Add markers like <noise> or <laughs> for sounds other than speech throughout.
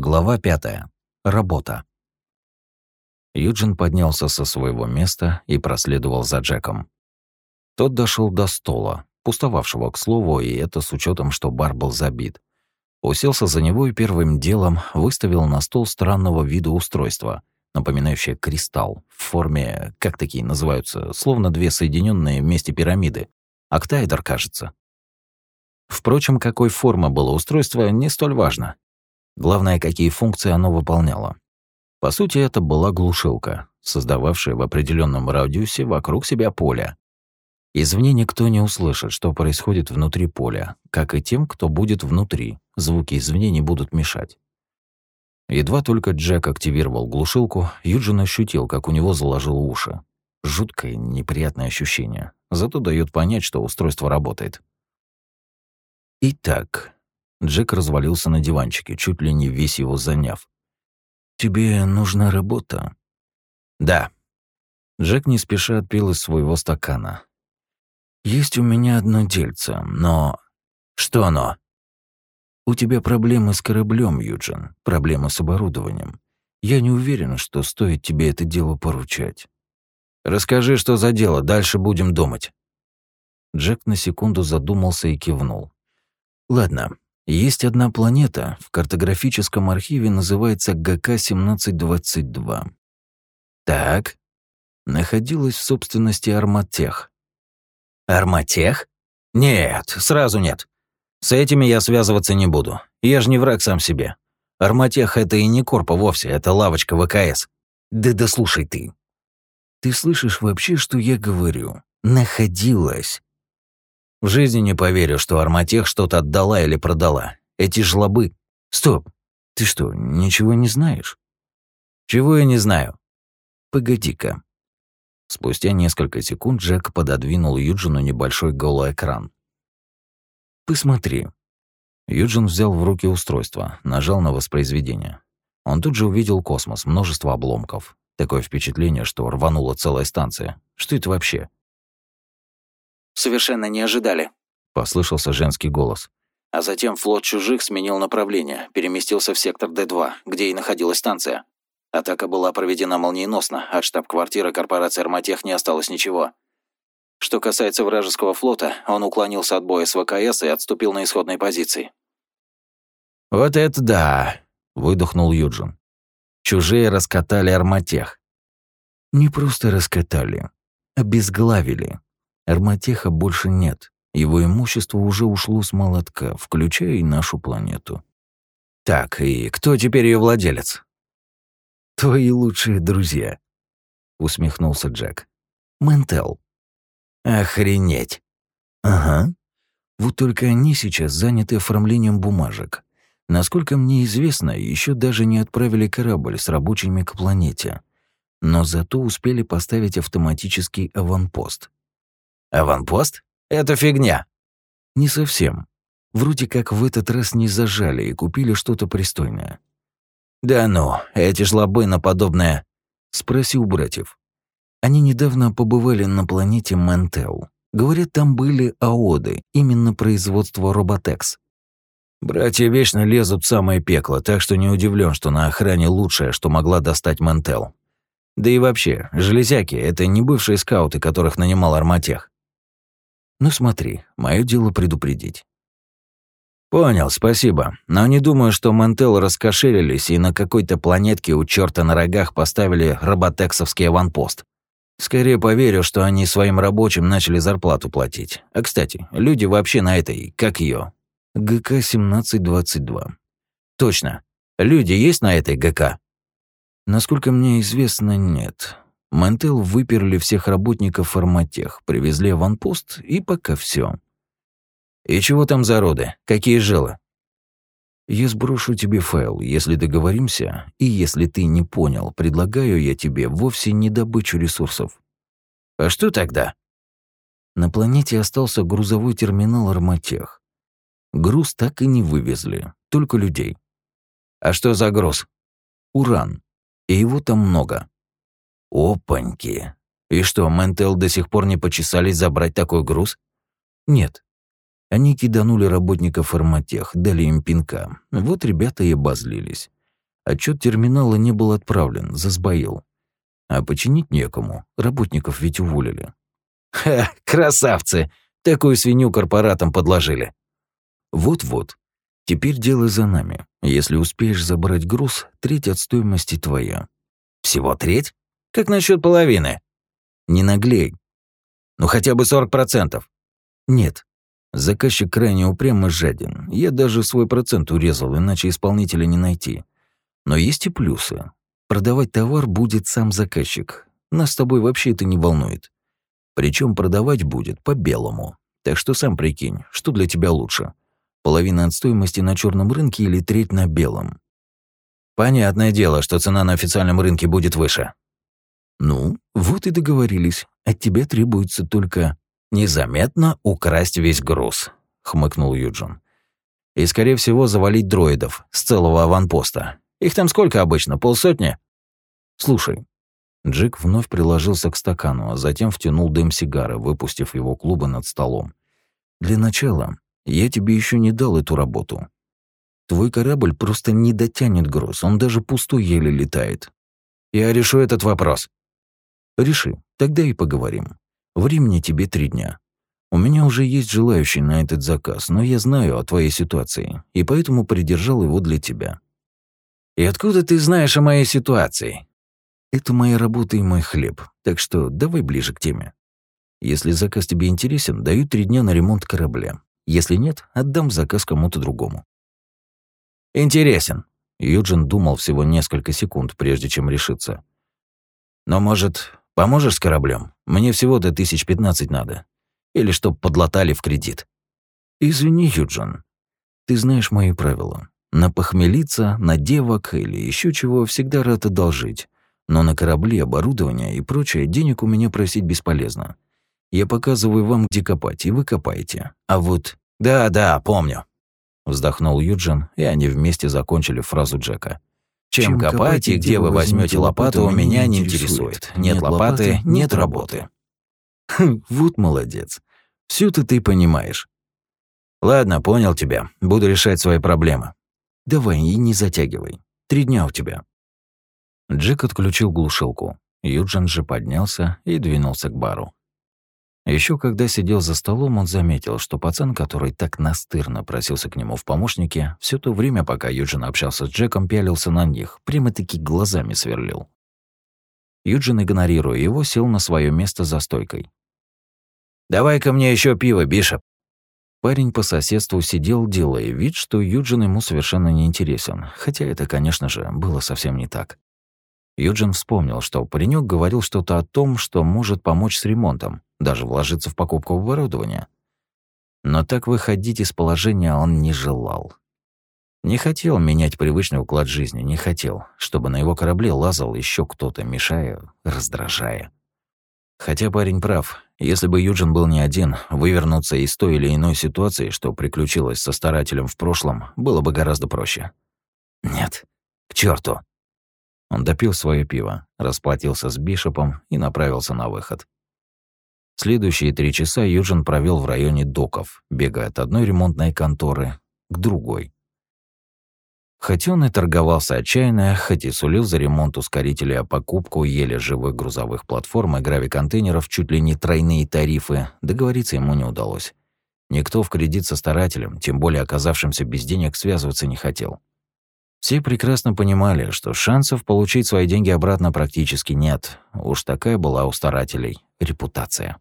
Глава пятая. Работа. Юджин поднялся со своего места и проследовал за Джеком. Тот дошел до стола, пустовавшего, к слову, и это с учетом, что бар был забит. Уселся за него и первым делом выставил на стол странного вида устройства, напоминающее кристалл, в форме, как такие называются, словно две соединенные вместе пирамиды. Октайдер, кажется. Впрочем, какой формы было устройство, не столь важно. Главное, какие функции оно выполняло. По сути, это была глушилка, создававшая в определенном радиусе вокруг себя поле. Извне никто не услышит, что происходит внутри поля, как и тем, кто будет внутри. Звуки извне не будут мешать. Едва только Джек активировал глушилку, Юджин ощутил, как у него заложило уши. Жуткое, неприятное ощущение. Зато дает понять, что устройство работает. Итак, Джек развалился на диванчике, чуть ли не весь его заняв. «Тебе нужна работа?» «Да». Джек не спеша отпил из своего стакана. «Есть у меня одно дельце, но...» «Что оно?» «У тебя проблемы с кораблем, Юджин, проблемы с оборудованием. Я не уверен, что стоит тебе это дело поручать». «Расскажи, что за дело, дальше будем думать». Джек на секунду задумался и кивнул. Ладно, есть одна планета, в картографическом архиве называется ГК-1722. Так, находилась в собственности Арматех. Арматех? Нет, сразу нет. С этими я связываться не буду. Я же не враг сам себе. Арматех — это и не корпа вовсе, это лавочка ВКС. Да да слушай ты. Ты слышишь вообще, что я говорю? Находилась. В жизни не поверю, что Арматех что-то отдала или продала. Эти жлобы. Стоп. Ты что, ничего не знаешь? Чего я не знаю? Погоди-ка. Спустя несколько секунд Джек пододвинул Юджину небольшой голый экран. «Посмотри». Юджин взял в руки устройство, нажал на воспроизведение. Он тут же увидел космос, множество обломков. Такое впечатление, что рванула целая станция. Что это вообще? Совершенно не ожидали», — послышался женский голос. А затем флот чужих сменил направление, переместился в сектор Д-2, где и находилась станция. Атака была проведена молниеносно, от штаб-квартиры корпорации «Арматех» не осталось ничего. Что касается вражеского флота, он уклонился от боя с ВКС и отступил на исходные позиции. «Вот это да!» — выдохнул Юджин. «Чужие раскатали «Арматех». «Не просто раскатали, обезглавили», Арматеха больше нет. Его имущество уже ушло с молотка, включая и нашу планету. Так, и кто теперь ее владелец? Твои лучшие друзья, усмехнулся Джек. Ментел. Охренеть. Ага. Вот только они сейчас заняты оформлением бумажек. Насколько мне известно, еще даже не отправили корабль с рабочими к планете. Но зато успели поставить автоматический аванпост. Аванпост? Это фигня. Не совсем. Вроде как в этот раз не зажали и купили что-то пристойное. Да ну, эти жлобы на подобное... Спроси у братьев. Они недавно побывали на планете Ментел. Говорят, там были аоды, именно производство Роботекс. Братья вечно лезут в самое пекло, так что не удивлен, что на охране лучшее, что могла достать Ментел. Да и вообще, железяки — это не бывшие скауты, которых нанимал Арматех. Ну смотри, мое дело предупредить. Понял, спасибо. Но не думаю, что Мантел раскошелились и на какой-то планетке у черта на рогах поставили роботексовский аванпост. Скорее поверю, что они своим рабочим начали зарплату платить. А кстати, люди вообще на этой, как ее? ГК-1722. Точно. Люди есть на этой ГК? Насколько мне известно, нет. Мантел выперли всех работников форматех, привезли аванпост, и пока все. «И чего там за роды? Какие жилы?» «Я сброшу тебе файл, если договоримся, и если ты не понял, предлагаю я тебе вовсе не добычу ресурсов». «А что тогда?» На планете остался грузовой терминал «Арматех». Груз так и не вывезли, только людей. «А что за груз?» «Уран. И его там много». Опаньки. И что, Ментел до сих пор не почесались забрать такой груз? Нет. Они киданули работников форматех, дали им пинка. Вот ребята и обозлились. Отчет терминала не был отправлен, засбоил. А починить некому, работников ведь уволили. «Ха, красавцы! Такую свинью корпоратам подложили!» «Вот-вот. Теперь дело за нами. Если успеешь забрать груз, треть от стоимости твоя». «Всего треть? Как насчет половины?» «Не наглей». «Ну хотя бы 40%. «Нет. Заказчик крайне упрям и жаден. Я даже свой процент урезал, иначе исполнителя не найти. Но есть и плюсы. Продавать товар будет сам заказчик. Нас с тобой вообще это не волнует. Причем продавать будет по-белому. Так что сам прикинь, что для тебя лучше? Половина от стоимости на черном рынке или треть на белом? Понятное дело, что цена на официальном рынке будет выше. Ну, вот и договорились. От тебя требуется только незаметно украсть весь груз, хмыкнул Юджин. И скорее всего завалить дроидов с целого аванпоста. Их там сколько обычно? Полсотни? Слушай. Джек вновь приложился к стакану, а затем втянул дым сигары, выпустив его клубы над столом. Для начала я тебе еще не дал эту работу. Твой корабль просто не дотянет груз, он даже пустой еле летает. Я решу этот вопрос. Реши, тогда и поговорим. Времени тебе три дня. У меня уже есть желающий на этот заказ, но я знаю о твоей ситуации, и поэтому придержал его для тебя. «И откуда ты знаешь о моей ситуации?» «Это моя работа и мой хлеб, так что давай ближе к теме. Если заказ тебе интересен, даю три дня на ремонт корабля. Если нет, отдам заказ кому-то другому». «Интересен», — Юджин думал всего несколько секунд, прежде чем решиться. «Но, может, поможешь с кораблем? Мне всего-то тысяч пятнадцать надо. Или чтоб подлатали в кредит». «Извини, Юджин, ты знаешь мои правила. На похмелиться, на девок или еще чего всегда рад одолжить. Но на корабли, оборудование и прочее денег у меня просить бесполезно. Я показываю вам, где копать, и вы копаете. А вот... «Да, да, помню», — вздохнул Юджин, и они вместе закончили фразу Джека. «Чем, копать и где вы возьмете лопату, у меня не интересует. Нет, нет лопаты, нет работы». Хм, <laughs> вот молодец. Всё-то ты понимаешь. Ладно, понял тебя. Буду решать свои проблемы. Давай и не затягивай. Три дня у тебя». Джек отключил глушилку. Юджин же поднялся и двинулся к бару. Еще когда сидел за столом, он заметил, что пацан, который так настырно просился к нему в помощнике, все то время, пока Юджин общался с Джеком, пялился на них, прямо-таки глазами сверлил. Юджин, игнорируя его, сел на свое место за стойкой. «Давай-ка мне еще пиво, Бишоп», Парень по соседству сидел, делая вид, что Юджин ему совершенно не интересен, хотя это, конечно же, было совсем не так. Юджин вспомнил, что паренек говорил что-то о том, что может помочь с ремонтом, даже вложиться в покупку оборудования. Но так выходить из положения он не желал. Не хотел менять привычный уклад жизни, не хотел, чтобы на его корабле лазал еще кто-то, мешая, раздражая. Хотя парень прав, если бы Юджин был не один, вывернуться из той или иной ситуации, что приключилось со старателем в прошлом, было бы гораздо проще. Нет, к черту. Он допил свое пиво, расплатился с Бишопом и направился на выход. Следующие три часа Юджин провел в районе доков, бегая от одной ремонтной конторы к другой. Хоть он и торговался отчаянно, хоть и сулил за ремонт ускорителя, покупку еле живых грузовых платформ и гравиконтейнеров чуть ли не тройные тарифы, договориться ему не удалось. Никто в кредит со старателем, тем более оказавшимся без денег, связываться не хотел. Все прекрасно понимали, что шансов получить свои деньги обратно практически нет. Уж такая была у старателей репутация.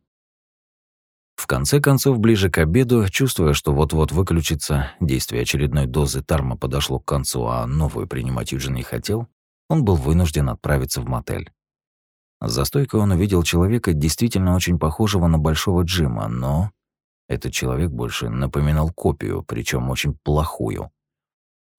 В конце концов, ближе к обеду, чувствуя, что вот-вот выключится, действие очередной дозы тарма подошло к концу, а новую принимать Юджин не хотел, он был вынужден отправиться в мотель. За стойкой он увидел человека, действительно очень похожего на Большого Джима, но этот человек больше напоминал копию, причем очень плохую.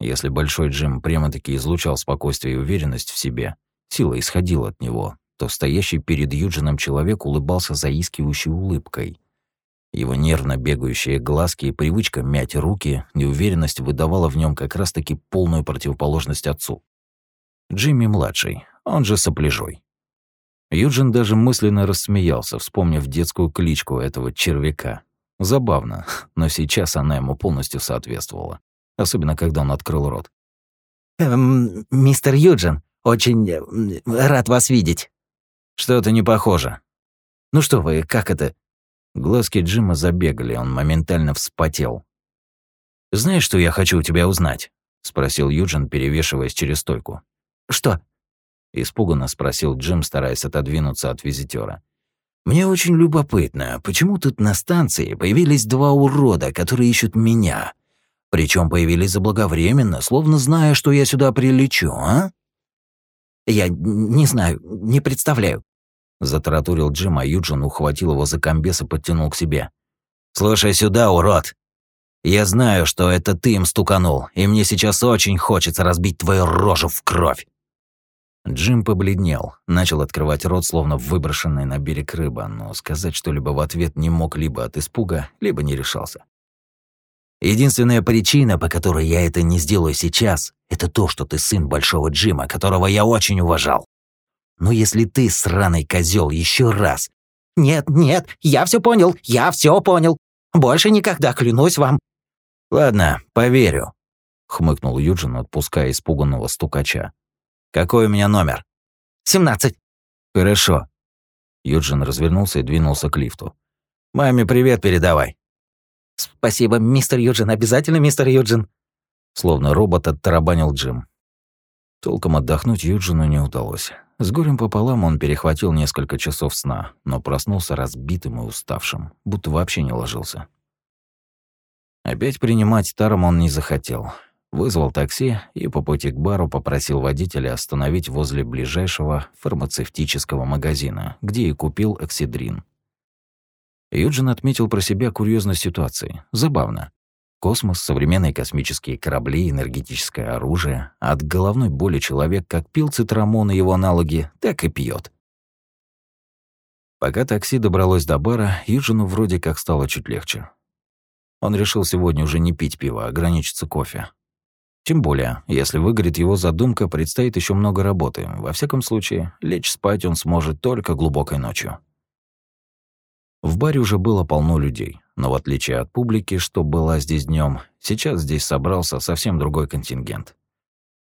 Если Большой Джим прямо-таки излучал спокойствие и уверенность в себе, сила исходила от него, то стоящий перед Юджином человек улыбался заискивающей улыбкой — его нервно бегающие глазки и привычка мять руки, неуверенность выдавала в нем как раз-таки полную противоположность отцу. Джимми-младший, он же сопляжой. Юджин даже мысленно рассмеялся, вспомнив детскую кличку этого червяка. Забавно, <laughs> но сейчас она ему полностью соответствовала. Особенно, когда он открыл рот. Эм, мистер Юджин, очень э, рад вас видеть». «Что-то не похоже». «Ну что вы, как это?» Глазки Джима забегали, он моментально вспотел. «Знаешь, что я хочу у тебя узнать?» — спросил Юджин, перевешиваясь через стойку. «Что?» — испуганно спросил Джим, стараясь отодвинуться от визитера. «Мне очень любопытно, почему тут на станции появились два урода, которые ищут меня? Причем появились заблаговременно, словно зная, что я сюда прилечу, а?» «Я не знаю, не представляю», — затараторил Джим, а Юджин ухватил его за комбес и подтянул к себе. «Слушай сюда, урод! Я знаю, что это ты им стуканул, и мне сейчас очень хочется разбить твою рожу в кровь!» Джим побледнел, начал открывать рот, словно выброшенный на берег рыба, но сказать что-либо в ответ не мог либо от испуга, либо не решался. Единственная причина, по которой я это не сделаю сейчас, это то, что ты сын Большого Джима, которого я очень уважал. Но если ты, сраный козел, еще раз... Нет, нет, я все понял, я все понял. Больше никогда, клянусь вам. Ладно, поверю, хмыкнул Юджин, отпуская испуганного стукача. Какой у меня номер? «Семнадцать». «Хорошо». Юджин развернулся и двинулся к лифту. «Маме привет передавай». «Спасибо, мистер Юджин, обязательно, мистер Юджин». Словно робот оттарабанил Джим. Толком отдохнуть Юджину не удалось. С горем пополам он перехватил несколько часов сна, но проснулся разбитым и уставшим, будто вообще не ложился. Опять принимать таром он не захотел. Вызвал такси и по пути к бару попросил водителя остановить возле ближайшего фармацевтического магазина, где и купил оксидрин. Юджин отметил про себя курьезность ситуации. Забавно. Космос, современные космические корабли, энергетическое оружие. От головной боли человек как пил цитрамон и его аналоги, так и пьет. Пока такси добралось до бара, Юджину вроде как стало чуть легче. Он решил сегодня уже не пить пиво, а ограничиться кофе. Тем более, если выгорит его задумка, предстоит еще много работы. Во всяком случае, лечь спать он сможет только глубокой ночью. В баре уже было полно людей, но в отличие от публики, что была здесь днем, сейчас здесь собрался совсем другой контингент.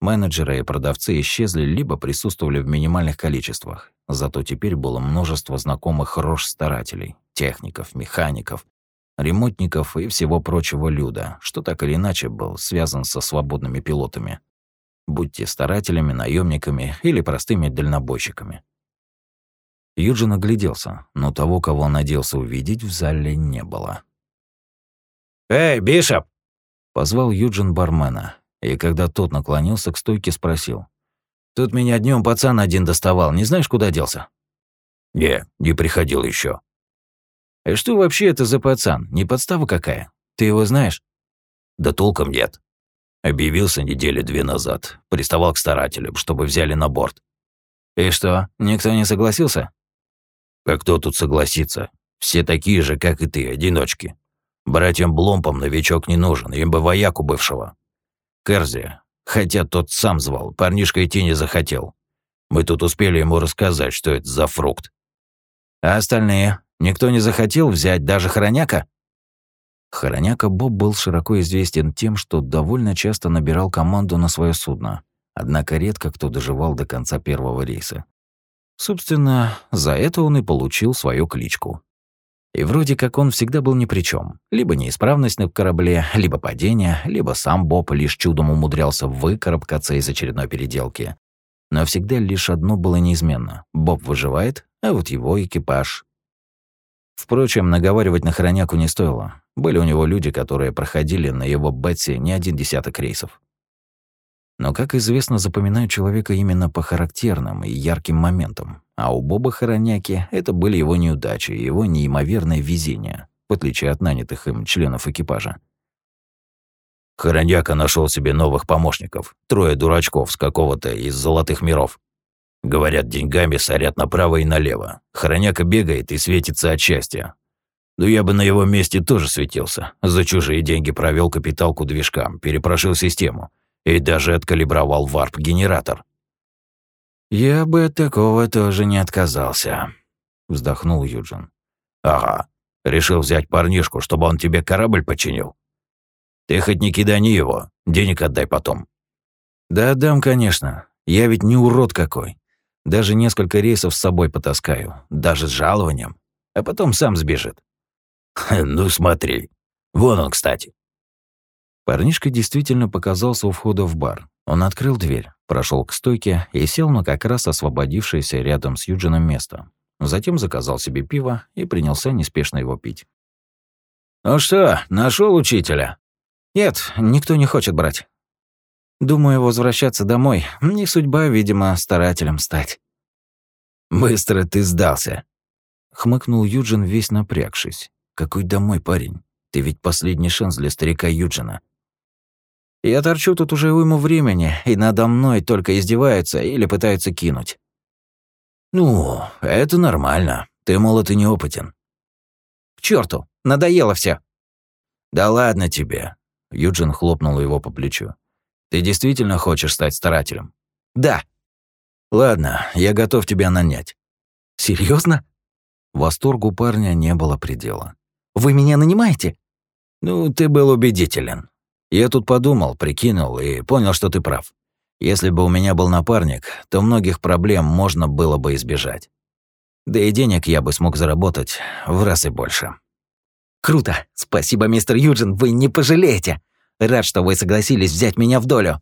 Менеджеры и продавцы исчезли либо присутствовали в минимальных количествах, зато теперь было множество знакомых рож-старателей, техников, механиков, ремонтников и всего прочего люда, что так или иначе был связан со свободными пилотами. Будьте старателями, наемниками или простыми дальнобойщиками. Юджин огляделся, но того, кого он надеялся увидеть, в зале не было. «Эй, Бишоп!» — позвал Юджин бармена, и когда тот наклонился к стойке, спросил. «Тут меня днем пацан один доставал, не знаешь, куда делся?» «Не, не приходил еще. «И что вообще это за пацан? Не подстава какая? Ты его знаешь?» «Да толком нет. Объявился недели две назад. Приставал к старателям, чтобы взяли на борт». «И что, никто не согласился?» А кто тут согласится? Все такие же, как и ты, одиночки. Братьям Бломпам новичок не нужен, им бы вояку бывшего. Керзи, хотя тот сам звал, парнишка идти не захотел. Мы тут успели ему рассказать, что это за фрукт. А остальные? Никто не захотел взять даже хороняка? Хороняка Боб был широко известен тем, что довольно часто набирал команду на свое судно, однако редко кто доживал до конца первого рейса. Собственно, за это он и получил свою кличку. И вроде как он всегда был ни при чем. Либо неисправность на корабле, либо падение, либо сам Боб лишь чудом умудрялся выкарабкаться из очередной переделки. Но всегда лишь одно было неизменно. Боб выживает, а вот его экипаж. Впрочем, наговаривать на хроняку не стоило. Были у него люди, которые проходили на его Бетси не один десяток рейсов. Но, как известно, запоминают человека именно по характерным и ярким моментам. А у Боба Хороняки это были его неудачи и его неимоверное везение, в отличие от нанятых им членов экипажа. Хороняка нашел себе новых помощников, трое дурачков с какого-то из золотых миров. Говорят, деньгами сорят направо и налево. Хороняка бегает и светится от счастья. Но я бы на его месте тоже светился. За чужие деньги провел капиталку движкам, перепрошил систему — и даже откалибровал варп-генератор. «Я бы от такого тоже не отказался», — вздохнул Юджин. «Ага, решил взять парнишку, чтобы он тебе корабль починил. Ты хоть не кидани его, денег отдай потом». Да дам, конечно. Я ведь не урод какой. Даже несколько рейсов с собой потаскаю, даже с жалованием. А потом сам сбежит. <laughs> Ну смотри. Вон он, кстати. Парнишка действительно показался у входа в бар. Он открыл дверь, прошел к стойке и сел на как раз освободившееся рядом с Юджином место. Затем заказал себе пиво и принялся неспешно его пить. «Ну что, нашел учителя?» «Нет, никто не хочет брать. Думаю, возвращаться домой. Не судьба, видимо, старателем стать». «Быстро ты сдался», — хмыкнул Юджин, весь напрягшись. «Какой домой, парень? Ты ведь последний шанс для старика Юджина». «Я торчу тут уже уйму времени, и надо мной только издеваются или пытаются кинуть». «Ну, это нормально. Ты молод и неопытен». «К черту, надоело все. «Да ладно тебе», — Юджин хлопнул его по плечу. «Ты действительно хочешь стать старателем?» «Да». «Ладно, я готов тебя нанять». Серьезно? Восторгу парня не было предела. «Вы меня нанимаете?» «Ну, ты был убедителен. Я тут подумал, прикинул и понял, что ты прав. Если бы у меня был напарник, то многих проблем можно было бы избежать. Да и денег я бы смог заработать в раз и больше. Круто. Спасибо, мистер Юджин, вы не пожалеете. Рад, что вы согласились взять меня в долю.